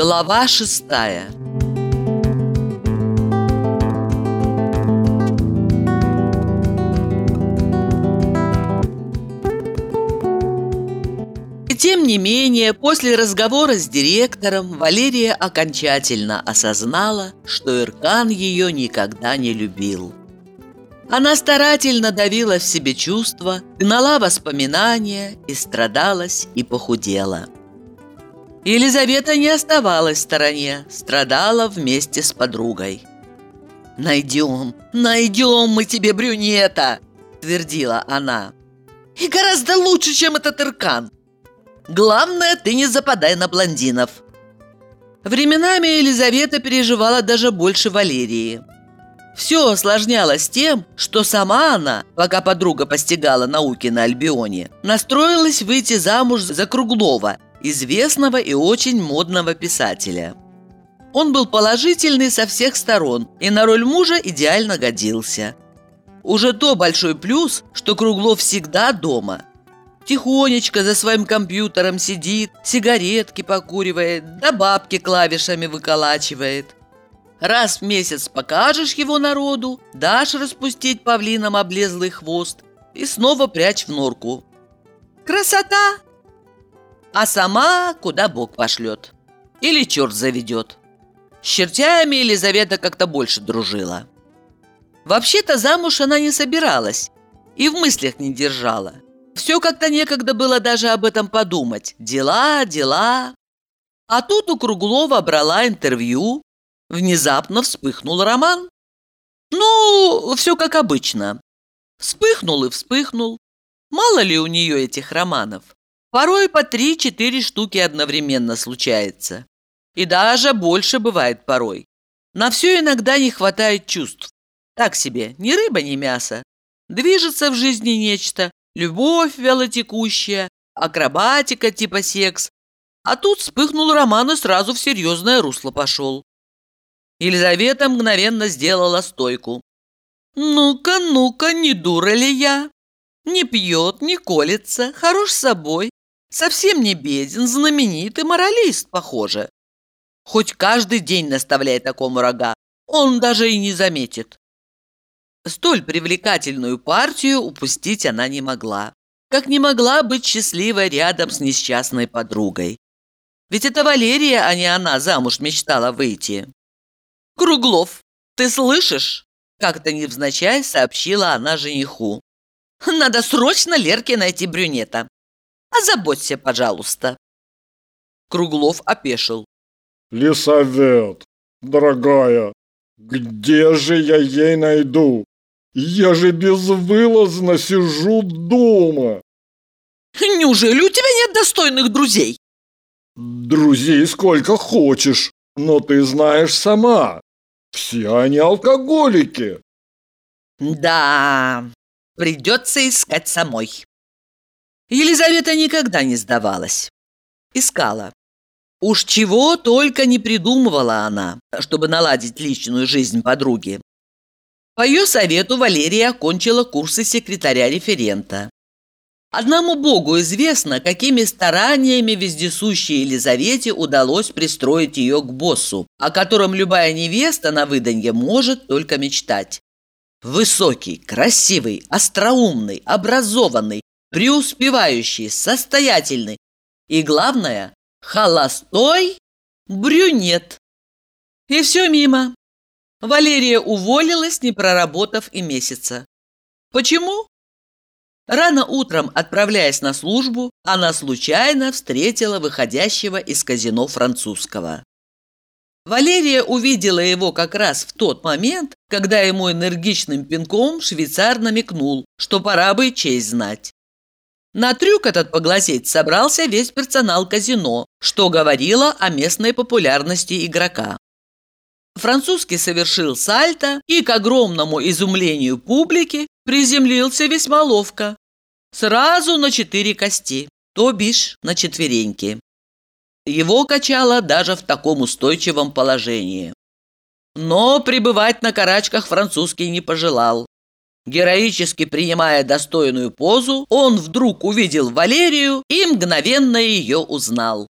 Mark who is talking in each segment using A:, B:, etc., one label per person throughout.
A: Глава шестая тем не менее, после разговора с директором Валерия окончательно осознала, что Иркан ее никогда не любил. Она старательно давила в себе чувства, гнала воспоминания и страдалась и похудела. Елизавета не оставалась в стороне, страдала вместе с подругой. «Найдем, найдем мы тебе брюнета!» – твердила она. «И гораздо лучше, чем этот Иркан!» Главное, ты не западай на блондинов. Временами Елизавета переживала даже больше Валерии. Все осложнялось тем, что сама она, пока подруга постигала науки на Альбионе, настроилась выйти замуж за Круглова, известного и очень модного писателя. Он был положительный со всех сторон и на роль мужа идеально годился. Уже то большой плюс, что Круглов всегда дома – Тихонечко за своим компьютером сидит, сигаретки покуривает, да бабки клавишами выколачивает. Раз в месяц покажешь его народу, дашь распустить павлином облезлый хвост и снова прячь в норку. Красота! А сама куда Бог пошлет. Или черт заведет. С чертями Елизавета как-то больше дружила. Вообще-то замуж она не собиралась и в мыслях не держала – все как-то некогда было даже об этом подумать. Дела, дела. А тут у Круглова брала интервью. Внезапно вспыхнул роман. Ну, все как обычно. Вспыхнул и вспыхнул. Мало ли у нее этих романов. Порой по три-четыре штуки одновременно случается. И даже больше бывает порой. На все иногда не хватает чувств. Так себе, ни рыба, ни мясо. Движется в жизни нечто, любовь вялотекущая, акробатика типа секс. А тут вспыхнул роман и сразу в серьезное русло пошел. Елизавета мгновенно сделала стойку. «Ну-ка, ну-ка, не дура ли я? Не пьет, не колется, хорош собой, совсем не беден, знаменитый моралист, похоже. Хоть каждый день наставляй такому рога, он даже и не заметит. Столь привлекательную партию упустить она не могла. Как не могла быть счастливой рядом с несчастной подругой. Ведь это Валерия, а не она, замуж мечтала выйти. «Круглов, ты слышишь?» Как-то невзначай сообщила она жениху. «Надо срочно Лерке найти брюнета. Озаботься, пожалуйста». Круглов опешил.
B: «Лисавет, дорогая, где же я ей найду? Я же безвылазно сижу дома.
A: Неужели у тебя нет достойных друзей?
B: Друзей сколько хочешь, но ты знаешь сама. Все они алкоголики.
A: Да, придется искать самой. Елизавета никогда не сдавалась. Искала. Уж чего только не придумывала она, чтобы наладить личную жизнь подруги. По ее совету Валерия окончила курсы секретаря-референта. Одному Богу известно, какими стараниями вездесущей Елизавете удалось пристроить ее к боссу, о котором любая невеста на выданье может только мечтать. Высокий, красивый, остроумный, образованный, преуспевающий, состоятельный и, главное, холостой брюнет. И все мимо. Валерия уволилась, не проработав и месяца. Почему? Рано утром, отправляясь на службу, она случайно встретила выходящего из казино французского. Валерия увидела его как раз в тот момент, когда ему энергичным пинком швейцар намекнул, что пора бы честь знать. На трюк этот поглазеть собрался весь персонал казино, что говорило о местной популярности игрока. Французский совершил сальто и, к огромному изумлению публики, приземлился весьма ловко. Сразу на четыре кости, то бишь на четвереньки. Его качало даже в таком устойчивом положении. Но пребывать на карачках французский не пожелал. Героически принимая достойную позу, он вдруг увидел Валерию и мгновенно ее узнал.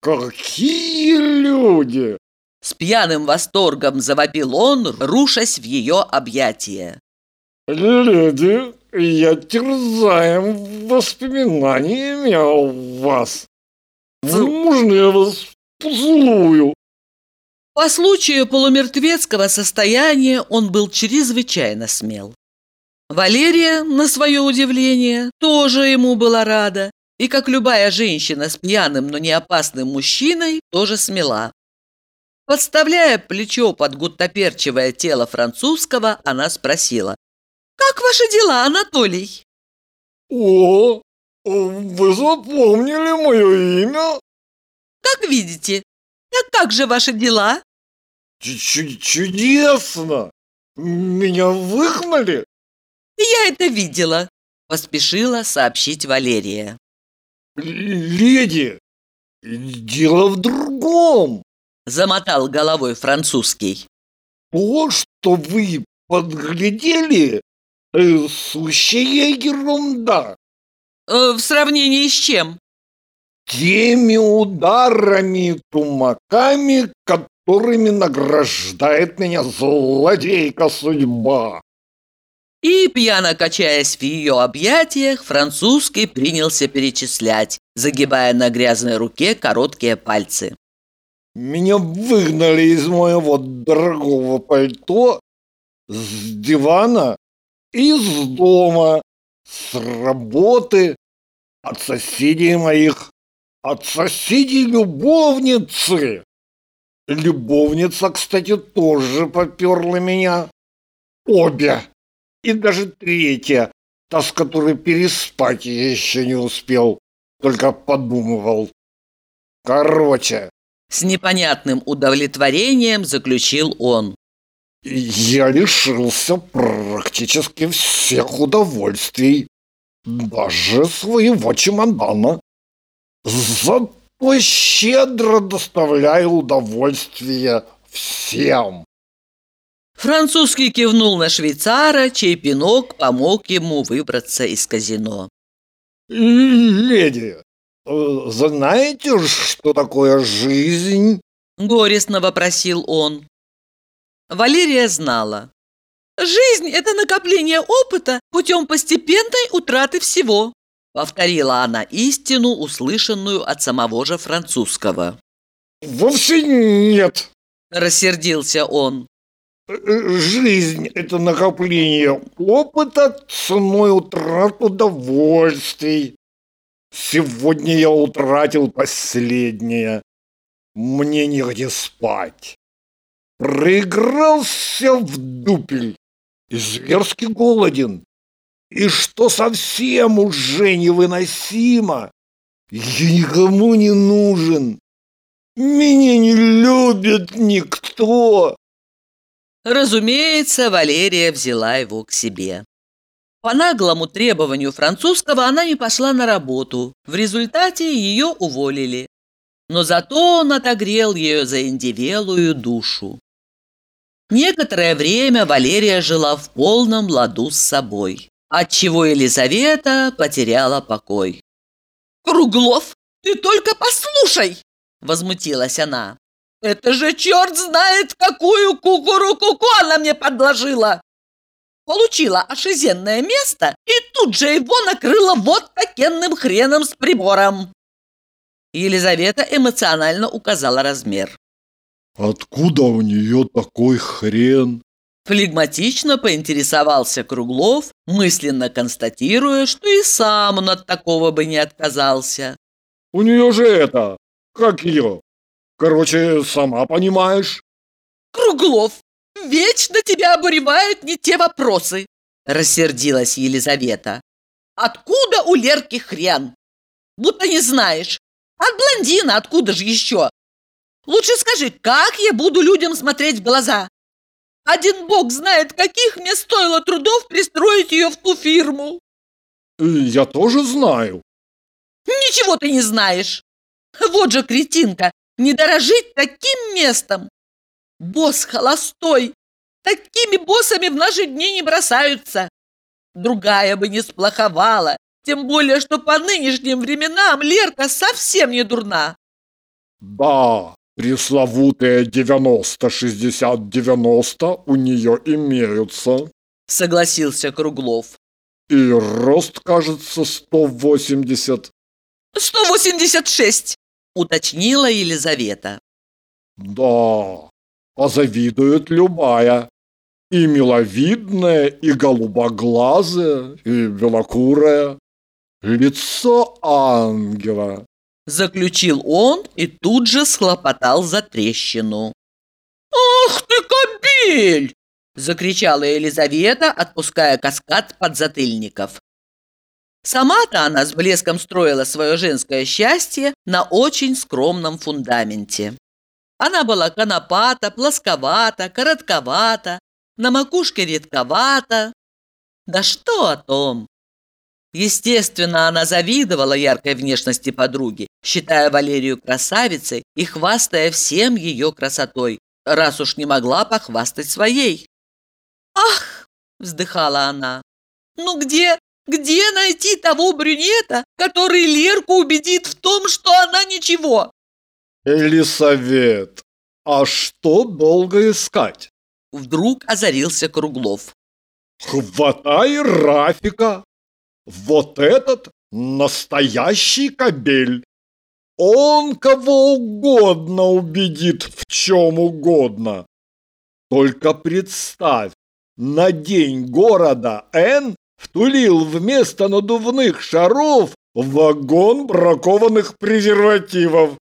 B: Какие люди!
A: С пьяным восторгом завопил он, рушась в ее объятия.
B: Леди, я терзаем воспоминаниями о вас. Можно я вас поцелую?
A: По случаю полумертвецкого состояния он был чрезвычайно смел. Валерия, на свое удивление, тоже ему была рада, и, как любая женщина с пьяным, но не опасным мужчиной, тоже смела. Подставляя плечо под гуттаперчивое тело французского, она спросила, «Как ваши дела, Анатолий?»
B: «О, вы запомнили мое имя?»
A: «Как видите. Так как же ваши дела?»
B: Ч «Чудесно! Меня выгнали?»
A: «Я это видела», – поспешила сообщить Валерия.
B: «Леди, дело в другом», –
A: замотал головой французский.
B: «То, что вы подглядели, э, сущая ерунда».
A: Э, «В сравнении с чем?»
B: «Теми ударами тумаками, которыми награждает меня злодейка судьба».
A: И, пьяно качаясь в ее объятиях, французский принялся перечислять, загибая на грязной руке короткие пальцы.
B: «Меня выгнали из моего дорогого пальто, с дивана, из дома, с работы, от соседей моих, от соседей любовницы. Любовница, кстати, тоже поперла меня. Обе и даже третья, та, с которой переспать я еще не успел, только подумывал. Короче.
A: С непонятным удовлетворением заключил он.
B: Я лишился практически всех удовольствий, даже своего чемодана. Зато щедро доставляю удовольствие всем.
A: Французский кивнул на швейцара, чей пинок помог ему выбраться из казино.
B: «Леди, э, знаете, что такое жизнь?»
A: Горестно вопросил он. Валерия знала. «Жизнь – это накопление опыта путем постепенной утраты всего», повторила она истину, услышанную от самого же французского.
B: «Вовсе нет!»
A: – рассердился он.
B: Жизнь – это накопление опыта ценой утрат удовольствий. Сегодня я утратил последнее. Мне негде спать. Проигрался в дупель и зверски голоден. И что совсем уже невыносимо, я никому не нужен. Меня не любит никто.
A: Разумеется, Валерия взяла его к себе. По наглому требованию французского она не пошла на работу. В результате ее уволили. Но зато он отогрел ее заиндевелую душу. Некоторое время Валерия жила в полном ладу с собой, отчего Елизавета потеряла покой. «Круглов, ты только послушай!» – возмутилась она. Это же черт знает, какую кукуру-куку она мне подложила! Получила ошизенное место и тут же его накрыла вот такенным хреном с прибором. Елизавета эмоционально указала размер.
B: «Откуда у нее такой хрен?»
A: Флегматично поинтересовался Круглов, мысленно констатируя, что и сам он от такого бы не отказался.
B: «У нее же это, как ее, Короче, сама понимаешь.
A: Круглов, вечно тебя обуревают не те вопросы, рассердилась Елизавета. Откуда у Лерки хрен? Будто не знаешь. От блондина откуда же еще? Лучше скажи, как я буду людям смотреть в глаза? Один бог знает, каких мне стоило трудов пристроить ее в ту фирму.
B: Я тоже знаю.
A: Ничего ты не знаешь. Вот же кретинка, не дорожить таким местом. Босс холостой. Такими боссами в наши дни не бросаются. Другая бы не сплоховала, тем более, что по нынешним временам Лерка совсем не дурна.
B: Да, пресловутые 90-60-90 у нее имеются.
A: Согласился Круглов.
B: И рост, кажется, 180.
A: 186, уточнила Елизавета.
B: Да, позавидует любая. И миловидная, и голубоглазая, и белокурая. Лицо ангела.
A: Заключил он и тут же схлопотал за трещину. «Ах ты, кобель!» Закричала Елизавета, отпуская каскад подзатыльников. Сама-то она с блеском строила свое женское счастье на очень скромном фундаменте. Она была конопата, плосковата, коротковата, на макушке редковата. Да что о том! Естественно, она завидовала яркой внешности подруги, считая Валерию красавицей и хвастая всем ее красотой, раз уж не могла похвастать своей. «Ах!» – вздыхала она. «Ну где, где найти того брюнета, который Лерку убедит в том, что она ничего?»
B: «Елисавет, а что долго искать?»
A: Вдруг озарился Круглов.
B: «Хватай Рафика! Вот этот настоящий кобель! Он кого угодно убедит в чем угодно! Только представь, на день города Н втулил вместо надувных шаров вагон бракованных презервативов.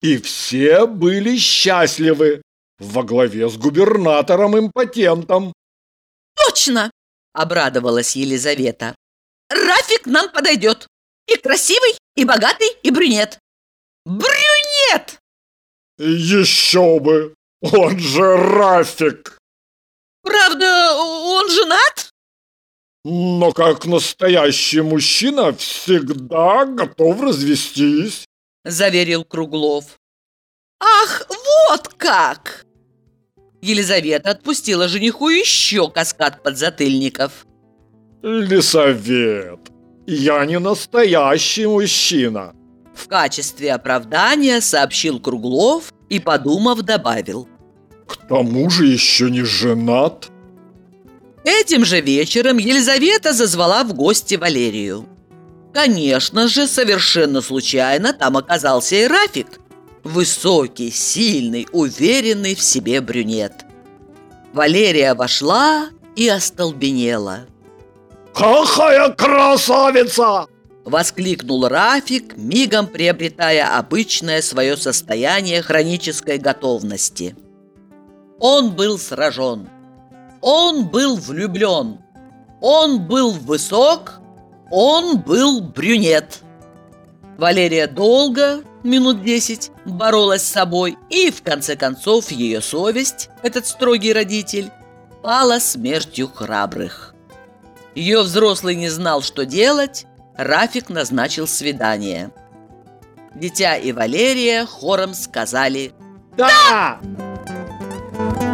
B: И все были счастливы во главе с губернатором-импотентом.
A: «Точно!» – обрадовалась Елизавета. «Рафик нам подойдет. И красивый, и богатый, и брюнет. Брюнет!»
B: «Еще бы! Он же Рафик!»
A: Правда, он женат?
B: Но как настоящий мужчина всегда готов развестись,
A: заверил Круглов. Ах, вот как! Елизавета отпустила жениху еще каскад подзатыльников.
B: Лисовет, я не настоящий мужчина.
A: В качестве оправдания сообщил Круглов и, подумав, добавил.
B: К тому же еще не женат.
A: Этим же вечером Елизавета зазвала в гости Валерию. Конечно же, совершенно случайно там оказался и Рафик. Высокий, сильный, уверенный в себе брюнет. Валерия вошла и остолбенела.
B: «Какая красавица!»
A: Воскликнул Рафик, мигом приобретая обычное свое состояние хронической готовности. Он был сражен. Он был влюблен. Он был высок. Он был брюнет. Валерия долго, минут десять, боролась с собой, и в конце концов ее совесть, этот строгий родитель, пала смертью храбрых. Ее взрослый не знал, что делать, Рафик назначил свидание. Дитя и Валерия хором сказали
B: «Да!», да!